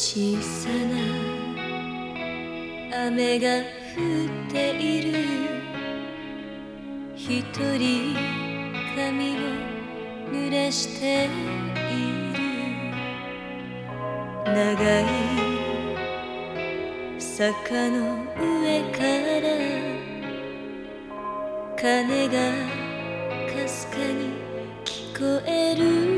小さな雨が降っている。一人髪を濡らしている。長い坂の上から鐘がかすかに聞こえる。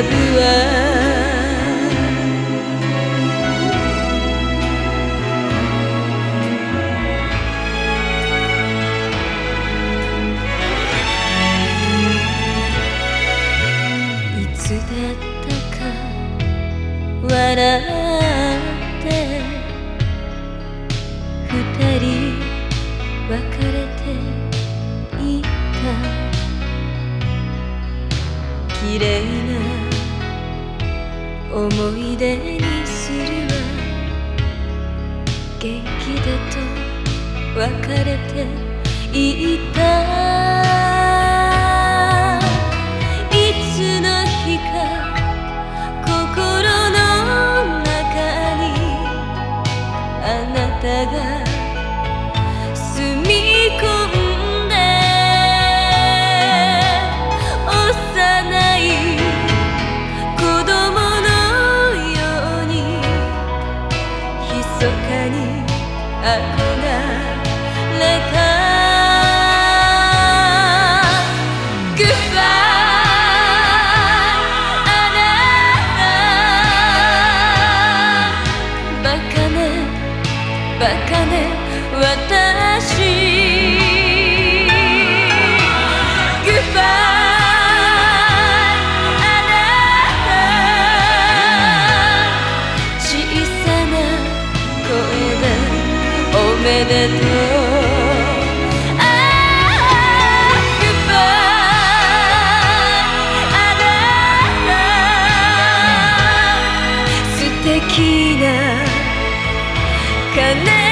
いつだったか笑って二人別れていた綺麗な思い出にするわ。元気だと別れていたに憧れた。Goodbye あなた。バカねバカね私。めでとう」「あああなた素敵な鐘